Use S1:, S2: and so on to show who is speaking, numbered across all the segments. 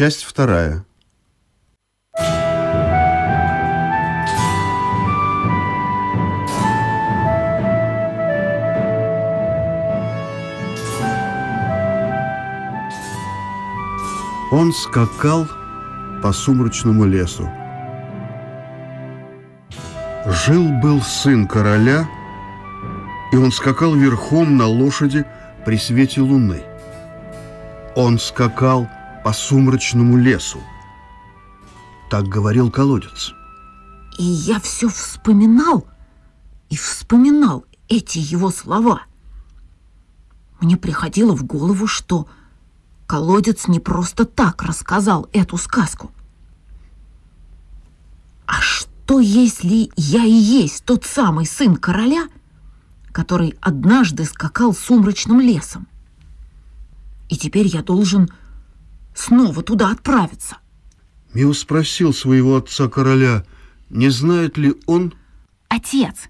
S1: Часть вторая. Он скакал по сумрачному лесу. Жил-был сын короля, и он скакал верхом на лошади при свете луны. Он скакал по сумрачному лесу. Так говорил колодец.
S2: И я все вспоминал и вспоминал эти его слова. Мне приходило в голову, что колодец не просто так рассказал эту сказку. А что, если я и есть тот самый сын короля, который однажды скакал сумрачным лесом? И теперь я должен снова туда отправиться.
S1: Мио спросил своего отца-короля, не знает ли он...
S2: Отец,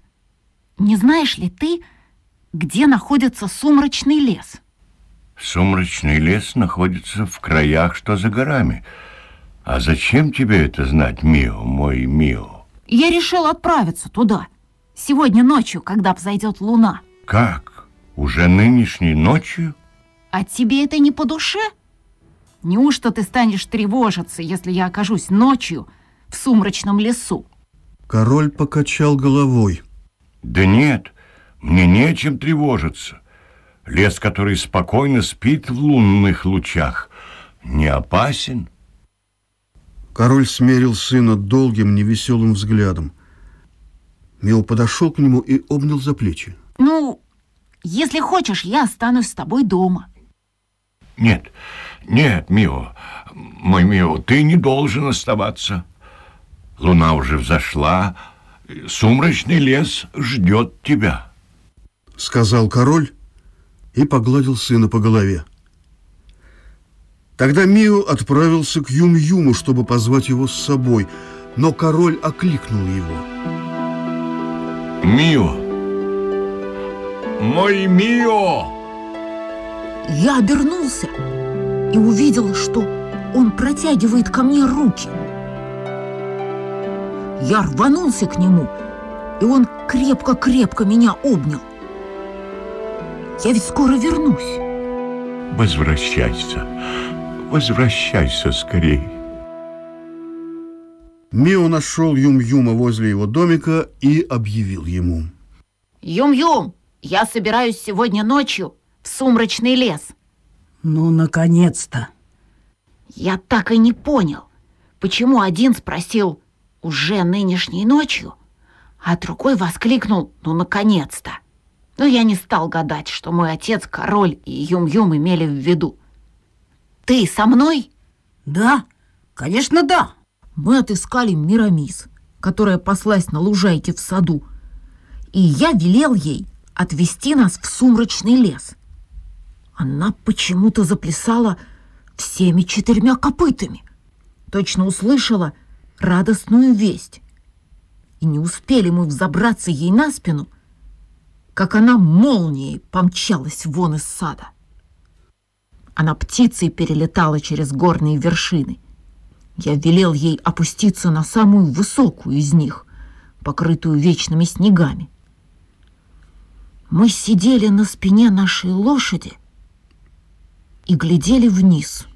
S2: не знаешь ли ты, где находится сумрачный лес?
S3: Сумрачный лес находится в краях, что за горами. А зачем тебе это знать, Мио, мой Мио?
S2: Я решил отправиться туда. Сегодня ночью, когда взойдет луна.
S3: Как? Уже нынешней ночью?
S2: А тебе это не по душе? Неужто ты станешь тревожиться, если я окажусь ночью в сумрачном лесу?
S1: Король покачал головой.
S3: Да нет, мне нечем тревожиться. Лес, который спокойно спит в лунных лучах, не опасен.
S1: Король смерил сына долгим, невеселым взглядом. Мио подошел к нему и обнял за плечи.
S2: Ну, если хочешь, я останусь с тобой дома.
S3: Нет, нет, Мио, мой Мио, ты не должен оставаться. Луна уже взошла, сумрачный лес ждет тебя.
S1: Сказал король и погладил сына по голове. Тогда Мио отправился к Юм-Юму, чтобы позвать его с собой, но король окликнул его.
S3: Мио! Мой Мио!
S2: Я обернулся и увидел, что он протягивает ко мне руки. Я рванулся к нему, и он крепко-крепко меня обнял. Я ведь скоро вернусь.
S3: Возвращайся, возвращайся скорей.
S1: Мио нашел Юм-Юма возле его домика и объявил ему.
S2: Юм-Юм, я собираюсь сегодня ночью в сумрачный лес.
S4: Ну, наконец-то.
S2: Я так и не понял, почему один спросил «уже нынешней ночью», а другой воскликнул «ну, наконец-то». Но я не стал гадать, что мой отец, король и Юм-Юм имели в виду. Ты со мной?
S4: Да, конечно, да.
S2: Мы отыскали Мирамис, которая паслась на лужайке в саду, и я велел ей отвести нас в сумрачный лес. Она почему-то заплясала всеми четырьмя копытами. Точно услышала радостную весть. И не успели мы взобраться ей на спину, как она молнией помчалась вон из сада. Она птицей перелетала через горные вершины. Я велел ей опуститься на самую высокую из них, покрытую вечными снегами. Мы сидели на спине нашей лошади и глядели вниз.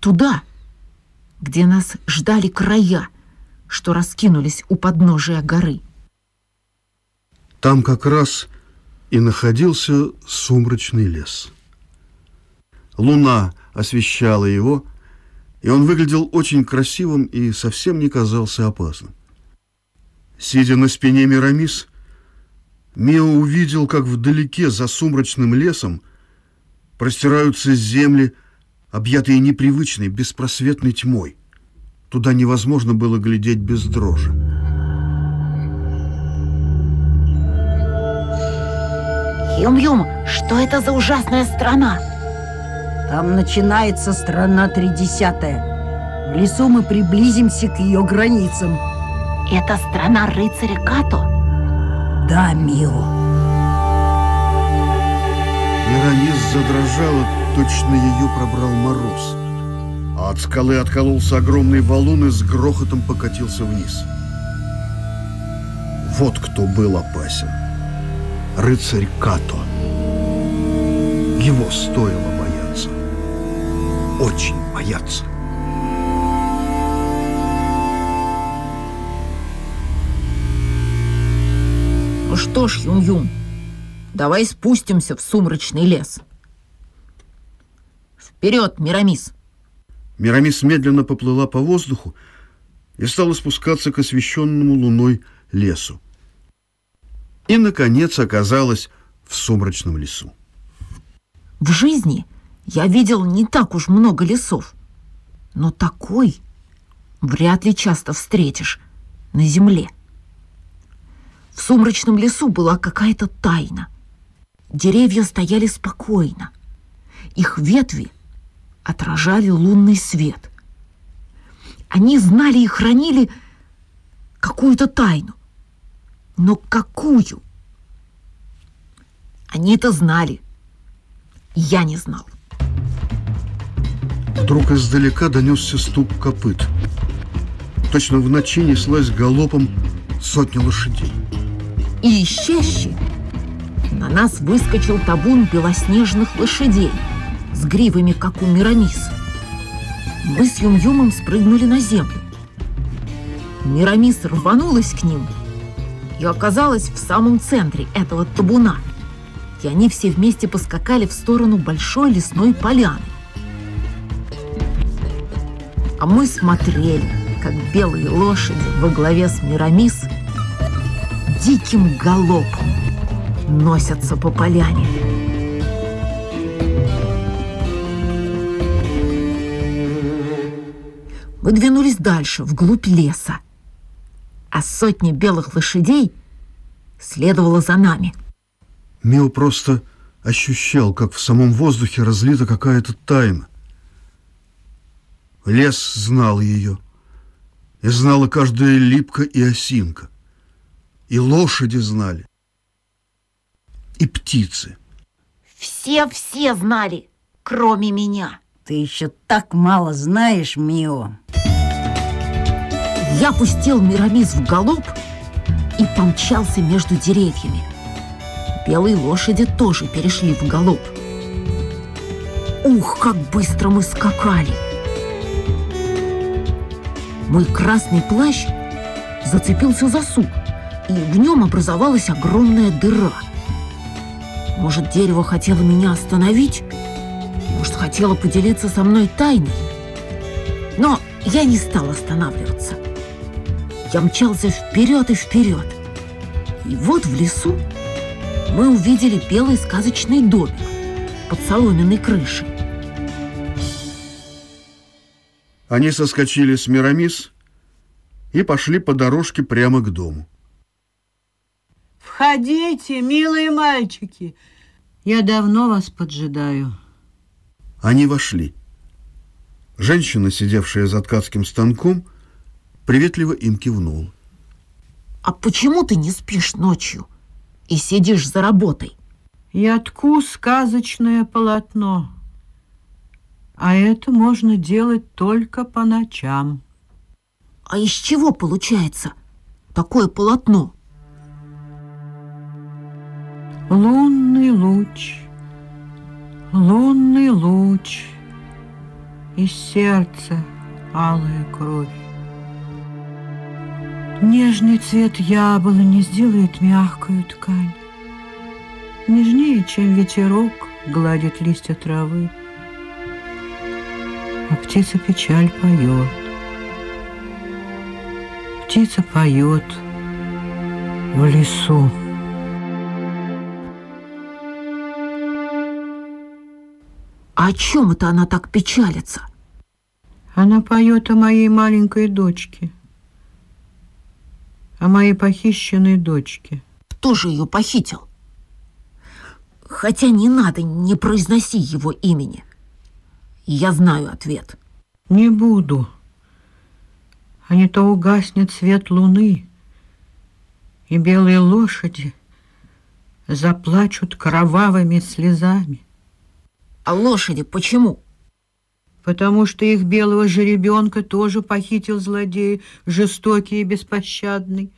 S2: Туда, где нас ждали края, что раскинулись у подножия горы.
S1: Там как раз и находился сумрачный лес. Луна освещала его, и он выглядел очень красивым и совсем не казался опасным. Сидя на спине Мирамис, Мио увидел, как вдалеке за сумрачным лесом простираются земли, объятые непривычной, беспросветной тьмой. Туда невозможно было глядеть без дрожи.
S2: Юм-Юм, что это за ужасная страна?
S4: Там начинается страна тридесятая. В лесу мы приблизимся к ее границам.
S2: Это страна рыцаря Като?
S4: Да, Мио.
S1: Мирамис задрожала, точно ее пробрал мороз. От скалы откололся огромный валун и с грохотом покатился вниз. Вот кто был опасен. Рыцарь Като. Его стоило бояться. Очень бояться.
S2: Ну что ж, Юм-Юм, давай спустимся в сумрачный лес. Вперед, Мирамис!
S1: Мирамис медленно поплыла по воздуху и стала спускаться к освещенному луной лесу. И, наконец, оказалась в сумрачном лесу.
S2: В жизни я видел не так уж много лесов, но такой вряд ли часто встретишь на земле. В сумрачном лесу была какая-то тайна. Деревья стояли спокойно. Их ветви отражали лунный свет. Они знали и хранили какую-то тайну. Но какую? Они это знали. Я не знал.
S1: Вдруг издалека донесся стук копыт. Точно в ночи неслась галопом сотня лошадей.
S2: И ищаще на нас выскочил табун белоснежных лошадей с гривами, как у Мирамиса. Мы с Юм-Юмом спрыгнули на землю. Мирамис рванулась к ним и оказалась в самом центре этого табуна. И они все вместе поскакали в сторону большой лесной поляны. А мы смотрели, как белые лошади во главе с Мирамис диким галопом носятся по поляне. Мы двинулись дальше, вглубь леса, а сотни белых лошадей следовала за нами.
S1: Мео просто ощущал, как в самом воздухе разлита какая-то тайна. Лес знал ее, и знала каждая липка и осинка. И лошади знали, и птицы.
S2: Все-все знали, кроме меня.
S4: Ты еще так мало знаешь, Мио.
S2: Я пустил Мирамис в галоп и помчался между деревьями. Белые лошади тоже перешли в галоп. Ух, как быстро мы скакали! Мой красный плащ зацепился за сук, и в нем образовалась огромная дыра. Может, дерево хотело меня остановить? Может, хотело поделиться со мной тайной? Но я не стал останавливаться. Я мчался вперед и вперед. И вот в лесу мы увидели белый сказочный домик под соломенной крышей.
S1: Они соскочили с Мирамис и пошли по дорожке прямо к дому.
S5: Входите, милые мальчики. Я давно вас поджидаю.
S1: Они вошли. Женщина, сидевшая за ткацким станком, приветливо им кивнула.
S2: А почему ты не спишь ночью и сидишь за работой?
S5: Я тку сказочное полотно. А это можно делать только по ночам.
S2: А из чего получается такое полотно?
S5: Лунный луч, лунный луч, из сердца алая кровь. Нежный цвет яблони сделает мягкую ткань. Нежнее, чем ветерок, гладит листья травы. А птица печаль поет. Птица поет в лесу.
S2: А о чем это она так печалится?
S5: Она поет о моей маленькой дочке, о моей похищенной дочке.
S2: Кто же ее похитил? Хотя не надо, не произноси его имени. Я знаю ответ.
S5: Не буду. А не то угаснет свет луны, и белые лошади заплачут кровавыми слезами.
S2: А лошади почему?
S5: потому что их белого жеребенка тоже похитил злодей, жестокий и беспощадный.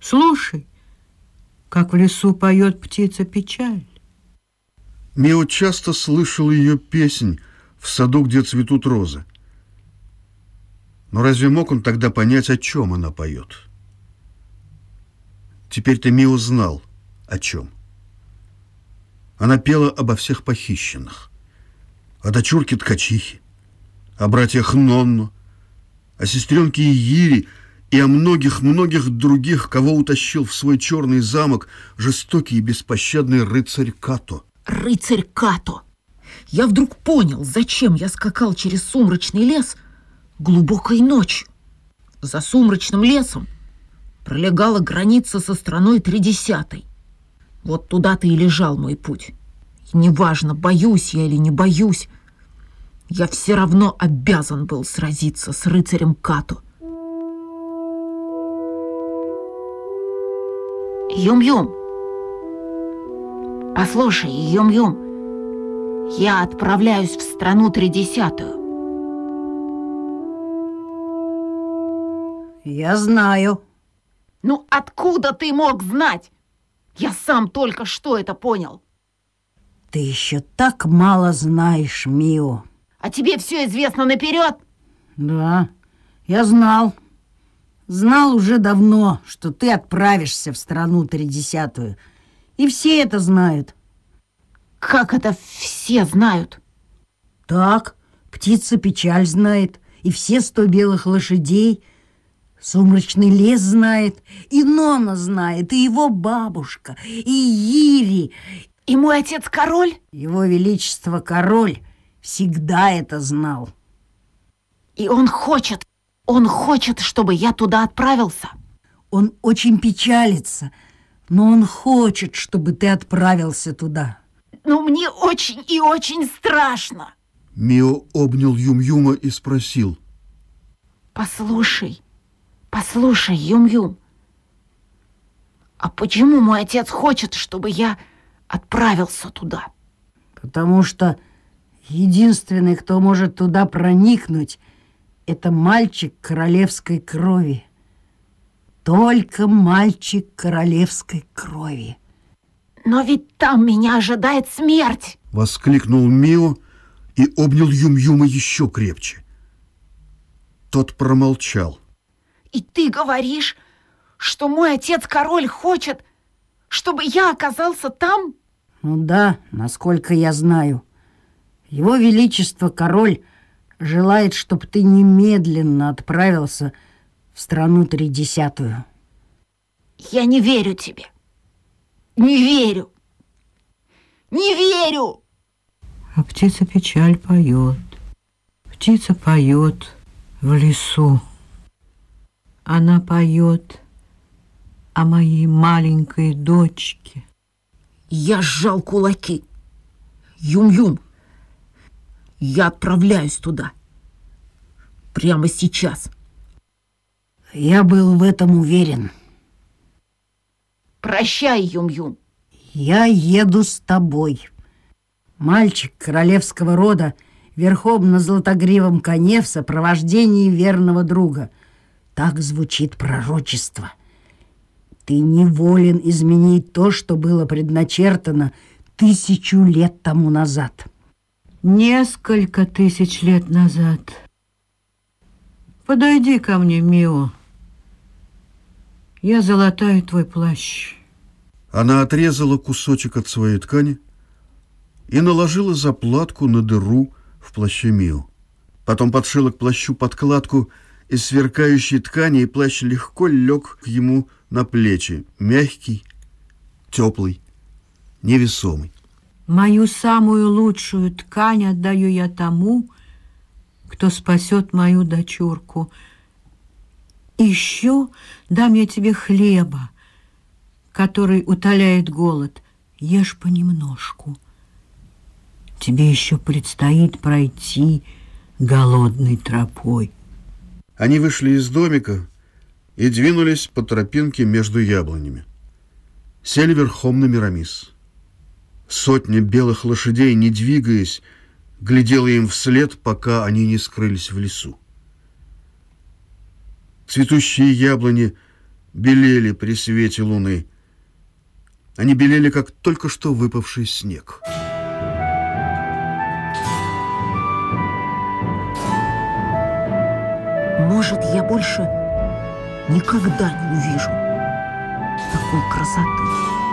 S5: Слушай, как в лесу поет птица печаль.
S1: Мио часто слышал ее песнь в саду, где цветут розы. Но разве мог он тогда понять, о чем она поет? Теперь-то Мио знал, о чем. Она пела обо всех похищенных. О дочурке Ткачихи, о братьях Нонну, о сестренке Иири и о многих-многих других, кого утащил в свой черный замок жестокий и беспощадный рыцарь Като.
S2: Рыцарь Като! Я вдруг понял, зачем я скакал через сумрачный лес глубокой ночью. За сумрачным лесом пролегала граница со страной Тридесятой. Вот туда-то и лежал мой путь. И неважно, боюсь я или не боюсь, я все равно обязан был сразиться с рыцарем Като. Юм-Юм, послушай, Юм-Юм, я отправляюсь в страну Тридесятую.
S4: Я знаю.
S2: Ну откуда ты мог знать? Я сам только что это понял.
S4: Ты еще так мало знаешь, Мио.
S2: А тебе все известно наперед?
S4: Да, я знал. Знал уже давно, что ты отправишься в страну Тридесятую. И все это знают.
S2: Как это все знают?
S4: Так, птица печаль знает, и все сто белых лошадей. Сумрачный лес знает, и Нона знает, и его бабушка, и Ири.
S2: И мой отец король?
S4: Его Величество король всегда это знал.
S2: И он хочет, он хочет, чтобы я туда отправился.
S4: Он очень печалится, но он хочет, чтобы ты отправился туда.
S2: Но мне очень и очень страшно.
S1: Мио обнял Юм-Юма и спросил.
S2: Послушай, послушай, Юм-Юм, а почему мой отец хочет, чтобы я отправился туда?
S4: Потому что единственный, кто может туда проникнуть, это мальчик королевской крови. Только мальчик королевской крови.
S2: Но ведь там меня ожидает смерть.
S1: Воскликнул Мио и обнял Юм-Юма еще крепче. Тот промолчал.
S2: И ты говоришь, что мой отец-король хочет, чтобы я оказался там?
S4: Ну да, насколько я знаю. Его Величество король желает, чтобы ты немедленно отправился в страну Тридесятую.
S2: Я не верю тебе. Не верю. Не верю.
S5: А птица печаль поет. Птица поет в лесу. Она поет о моей маленькой дочке.
S2: Я сжал кулаки. Юм-Юм, я отправляюсь туда. Прямо сейчас.
S4: Я был в этом уверен.
S2: Прощай, Юм-Юм.
S4: Я еду с тобой. Мальчик королевского рода верхом на золотогривом коне в сопровождении верного друга. Так звучит пророчество. Ты не волен изменить то, что было предначертано тысячу лет тому назад.
S5: Несколько тысяч лет назад. Подойди ко мне, Мио. Я золотаю твой плащ.
S1: Она отрезала кусочек от своей ткани и наложила заплатку на дыру в плаще Мио. Потом подшила к плащу подкладку из сверкающей ткани, и плащ легко лег ему на плечи, мягкий, теплый, невесомый.
S5: Мою самую лучшую ткань отдаю я тому, кто спасет мою дочурку. Еще дам я тебе хлеба, который утоляет голод. Ешь понемножку. Тебе еще предстоит пройти голодной тропой.
S1: Они вышли из домика и двинулись по тропинке между яблонями. Сели верхом на Мирамис. Сотни белых лошадей, не двигаясь, глядела им вслед, пока они не скрылись в лесу. Цветущие яблони белели при свете луны. Они белели, как только что выпавший снег.
S2: Может, я больше никогда не увижу такой красоты.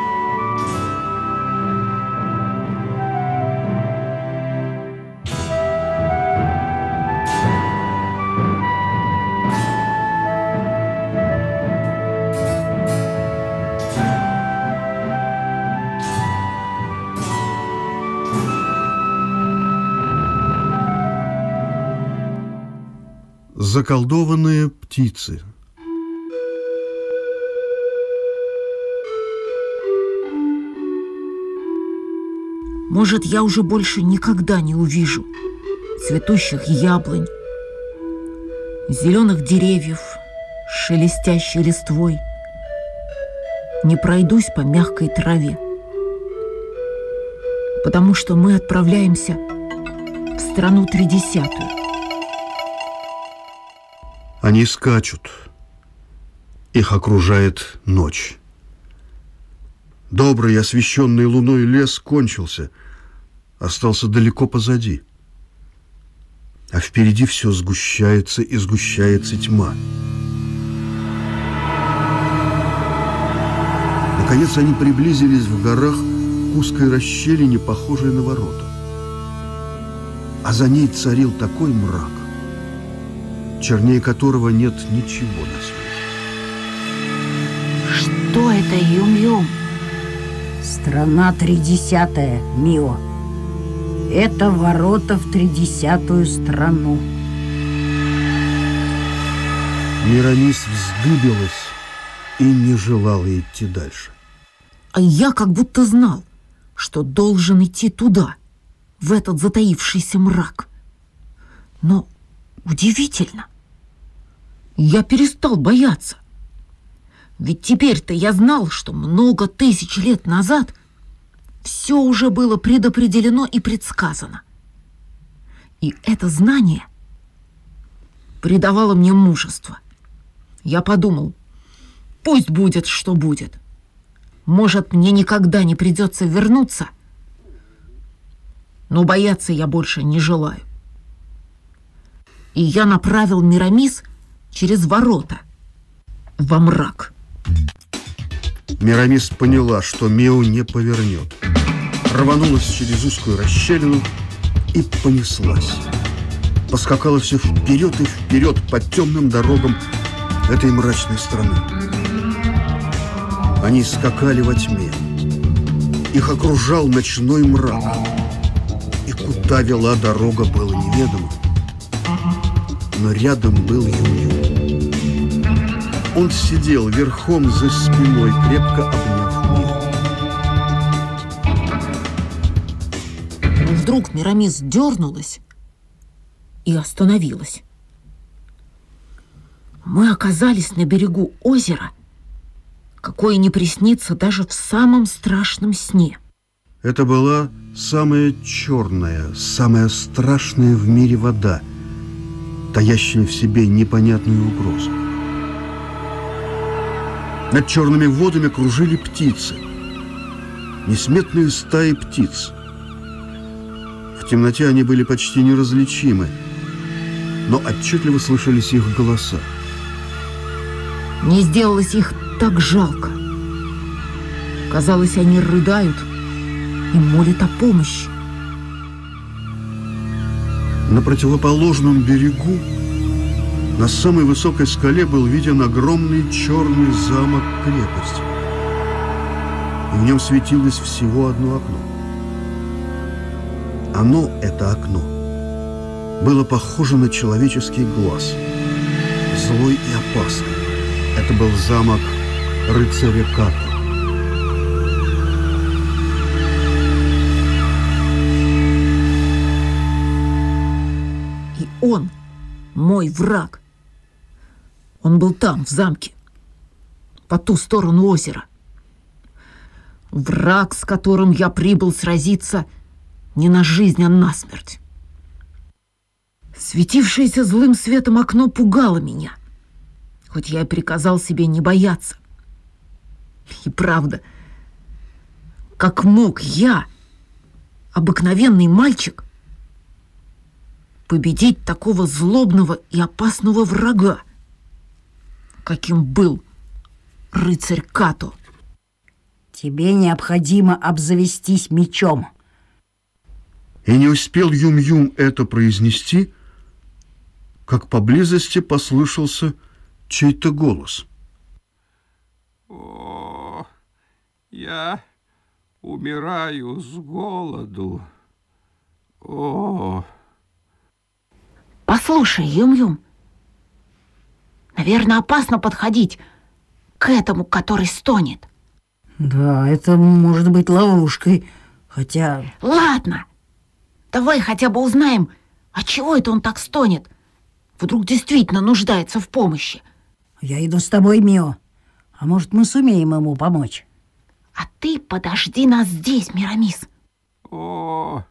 S1: Заколдованные птицы.
S2: Может, я уже больше никогда не увижу цветущих яблонь, зеленых деревьев, шелестящей листвой. Не пройдусь по мягкой траве, потому что мы отправляемся в страну тридесятую.
S1: Они скачут. Их окружает ночь. Добрый, освещенный луной лес кончился, остался далеко позади. А впереди все сгущается и сгущается тьма. Наконец они приблизились в горах к узкой расщелине, похожей на ворота. А за ней царил такой мрак, чернее которого нет ничего на свете.
S2: Что это, Юм-Юм?
S4: Страна тридесятая, Мио. Это ворота в тридесятую страну.
S1: Мирамис вздыбилась и не желала идти дальше.
S2: А я как будто знал, что должен идти туда, в этот затаившийся мрак. Но удивительно. Я перестал бояться. Ведь теперь-то я знал, что много тысяч лет назад все уже было предопределено и предсказано. И это знание придавало мне мужество. Я подумал, пусть будет, что будет. Может, мне никогда не придется вернуться, но бояться я больше не желаю. И я направил Мирамис через ворота во мрак.
S1: Мирамис поняла, что Мео не повернет. Рванулась через узкую расщелину и понеслась. Поскакала все вперед и вперед по темным дорогам этой мрачной страны. Они скакали во тьме. Их окружал ночной мрак. И куда вела дорога, было неведомо. Но рядом был Юнью. Он сидел верхом за спиной, крепко обняв Миру.
S2: Вдруг Мирамис дернулась и остановилась. Мы оказались на берегу озера, какое не приснится даже в самом страшном сне.
S1: Это была самая черная, самая страшная в мире вода, таящая в себе непонятную угрозу. Над черными водами кружили птицы, несметные стаи птиц. В темноте они были почти неразличимы, но отчетливо слышались их голоса.
S2: Мне сделалось их так жалко. Казалось, они рыдают и молят о помощи.
S1: На противоположном берегу, на самой высокой скале, был виден огромный черный замок крепости. И в нем светилось всего одно окно. Оно, это окно, было похоже на человеческий глаз, злой и опасный. Это был замок рыцаря Като.
S2: И он, мой враг. Он был там, в замке, по ту сторону озера. Враг, с которым я прибыл сразиться не на жизнь, а на смерть. Светившееся злым светом окно пугало меня, хоть я и приказал себе не бояться. И правда, как мог я, обыкновенный мальчик, победить такого злобного и опасного врага, каким был рыцарь Като?
S4: Тебе необходимо обзавестись мечом.
S1: И не успел Юм-Юм это произнести, как поблизости послышался чей-то голос.
S6: О, я умираю с голоду. О,
S2: Послушай, Юм-Юм, наверное, опасно подходить к этому, который стонет.
S4: Да, это может быть ловушкой, хотя...
S2: Ладно, давай хотя бы узнаем, а чего это он так стонет? Вдруг действительно нуждается в помощи.
S4: Я иду с тобой, Мио. А может, мы сумеем ему помочь?
S2: А ты подожди нас здесь, Мирамис.
S6: о,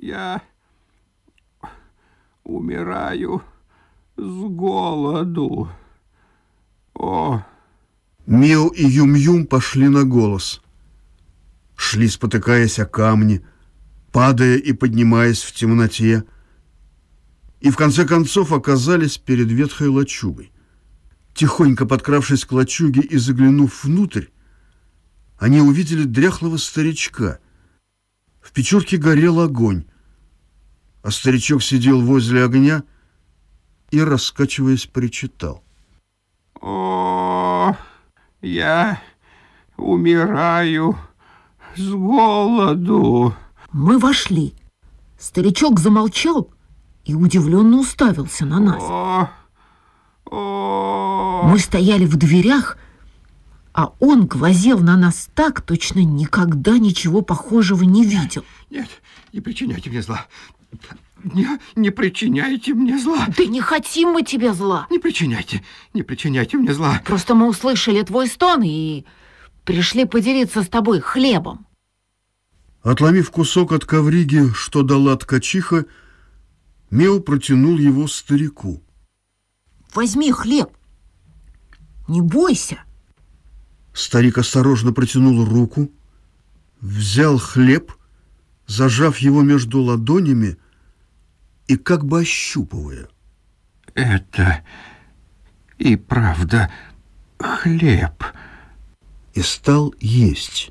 S6: я умираю с голоду. О,
S1: Мио и Юм-Юм пошли на голос. Шли, спотыкаясь о камни, падая и поднимаясь в темноте. И в конце концов оказались перед ветхой лачугой. Тихонько подкравшись к лачуге и заглянув внутрь, они увидели дряхлого старичка. В печурке горел огонь, а старичок сидел возле огня и, раскачиваясь, причитал.
S6: о, я умираю с голоду.
S2: Мы вошли. Старичок замолчал и удивленно уставился на нас.
S6: О, о,
S2: Мы стояли в дверях, а он глазел на нас так, точно никогда ничего похожего не видел.
S6: нет, не причиняйте мне зла. Не, не причиняйте мне зла.
S2: Да не хотим мы тебе зла.
S6: Не причиняйте, не причиняйте мне зла.
S2: Просто мы услышали твой стон и пришли поделиться с тобой хлебом.
S1: Отломив кусок от ковриги, что дала ткачиха, Мео протянул его старику.
S2: Возьми хлеб. Не бойся.
S1: Старик осторожно протянул руку, взял хлеб, зажав его между ладонями и как бы ощупывая.
S6: Это и правда хлеб.
S1: И стал есть.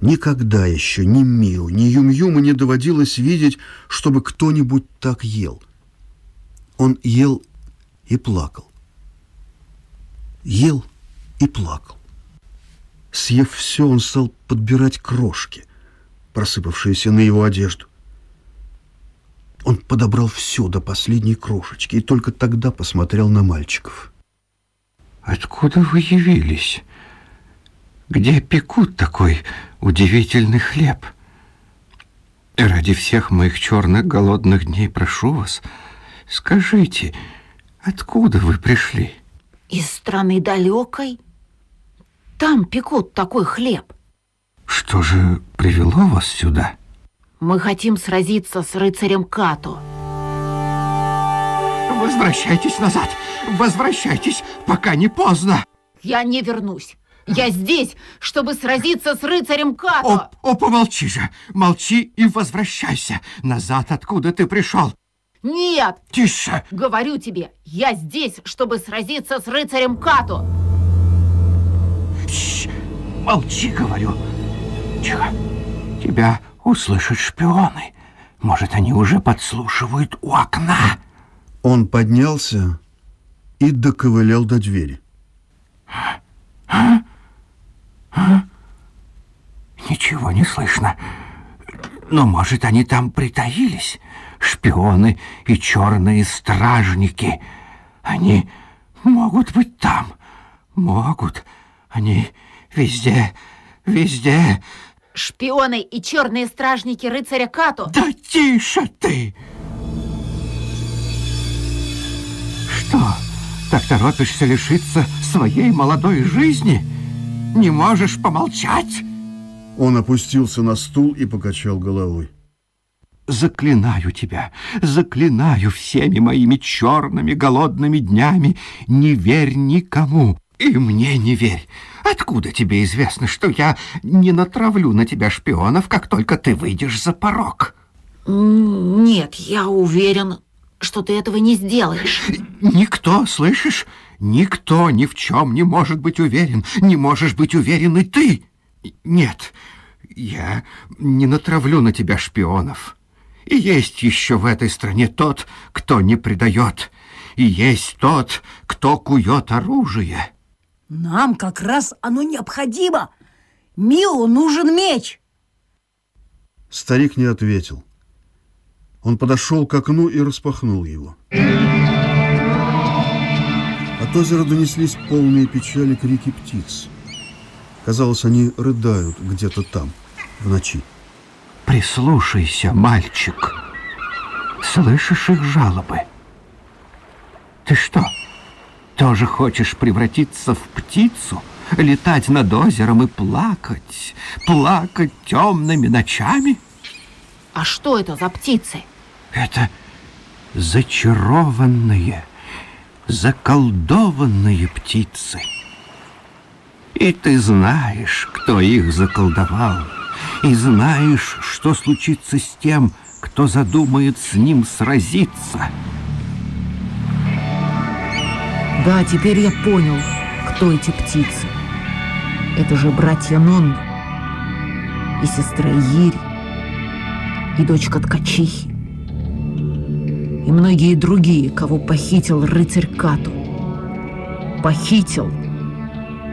S1: Никогда еще ни Мио, ни Юм-Юму не доводилось видеть, чтобы кто-нибудь так ел. Он ел и плакал. Ел и плакал. Съев все, он стал подбирать крошки, просыпавшиеся на его одежду. Он подобрал все до последней крошечки и только тогда посмотрел на мальчиков.
S6: Откуда вы явились? Где пекут такой удивительный хлеб? И ради всех моих черных голодных дней прошу вас, скажите, откуда вы пришли?
S2: Из страны далекой. Там пекут такой хлеб.
S6: Что же привело вас сюда?
S2: Мы хотим сразиться с рыцарем Като.
S6: Возвращайтесь назад! Возвращайтесь, пока не поздно!
S2: Я не вернусь. Я здесь, чтобы сразиться с рыцарем
S6: О,
S2: Като.
S6: о, помолчи же! Молчи и возвращайся назад, откуда ты пришел!
S2: Нет,
S6: Тише!
S2: говорю тебе, я здесь, чтобы сразиться с рыцарем Като.
S6: Тш, молчи, говорю. Тихо. Тебя услышат шпионы. Может, они уже подслушивают у окна.
S1: Он поднялся и доковылял до двери.
S6: Ничего не слышно. Но, может, они там притаились? Шпионы и черные стражники. Они могут быть там. Могут. Они везде, везде.
S2: Шпионы и черные стражники рыцаря Като.
S6: Да тише ты! Что, так торопишься лишиться своей молодой жизни? Не можешь помолчать?
S1: Он опустился на стул и покачал головой.
S6: Заклинаю тебя, заклинаю всеми моими черными голодными днями, не верь никому, и мне не верь. Откуда тебе известно, что я не натравлю на тебя шпионов, как только ты выйдешь за порог?
S2: Нет, я уверен, что ты этого не сделаешь.
S6: Никто, слышишь? Никто ни в чем не может быть уверен. Не можешь быть уверен и ты. Нет, я не натравлю на тебя шпионов. И есть еще в этой стране тот, кто не предает. И есть тот, кто кует оружие.
S4: Нам как раз оно необходимо. Милу нужен меч.
S1: Старик не ответил. Он подошел к окну и распахнул его. От озера донеслись полные печали крики птиц. Казалось, они рыдают где-то там, в ночи.
S6: Прислушайся, мальчик. Слышишь их жалобы? Ты что, тоже хочешь превратиться в птицу, летать над озером и плакать, плакать темными ночами?
S2: А что это за птицы?
S6: Это зачарованные, заколдованные птицы. И ты знаешь, кто их заколдовал, и знаешь, что случится с тем, кто задумает с ним сразиться.
S2: Да, теперь я понял, кто эти птицы. Это же братья Нон и сестра Ири, и дочка Ткачихи, и многие другие, кого похитил рыцарь Кату. Похитил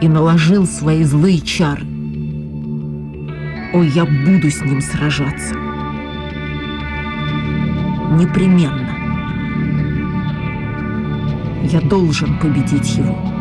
S2: и наложил свои злые чары. Ой, я буду с ним сражаться. Непременно. Я должен победить его.